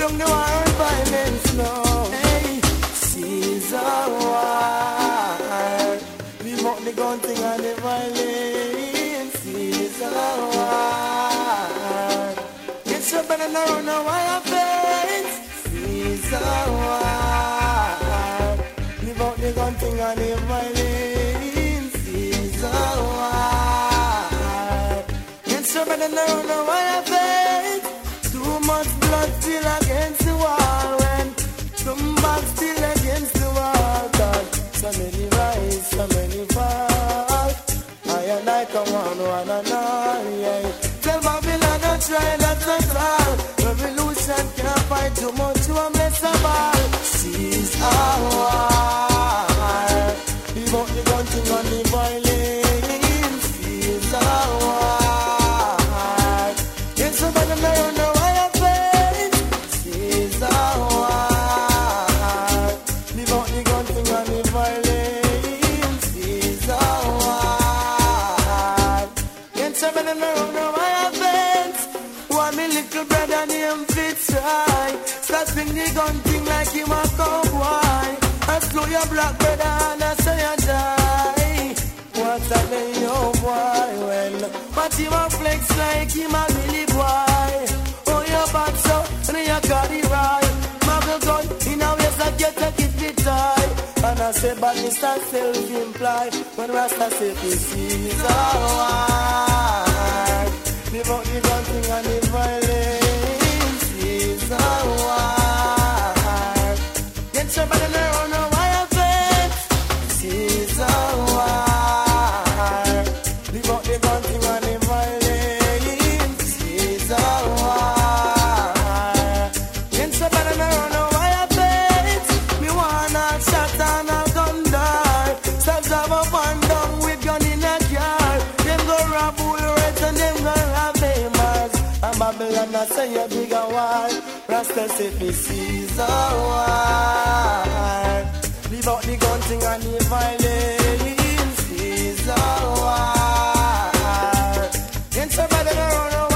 down the war and violence now. Hey, Caesar war. We the gun thing and the violence. Caesar war. Get your better now on the wire fence. Caesar war. We mock the gun thing and the violence. Caesar war. Get your better now on and I come on one and yeah. Tell Babylon not try, that's not There, no, I have faith. One me little brother named Fitzroy Start swing the gun thing like him a cowboy. I slow your black brother and I say you die. What's that name, oh boy When Watch him a flex like him a Billy boy. Oh, you bad so, and you got it right. Muggle gun, in a waist I get a kid fit tie. And I say, but Mr. Self-Imply When Rasta say, this is alright Live out the gun thing and the violence Babylon, I say a bigger war. Rasta say we seize the war. Leave out the gunting and the violence. Seize the war. Against your brother.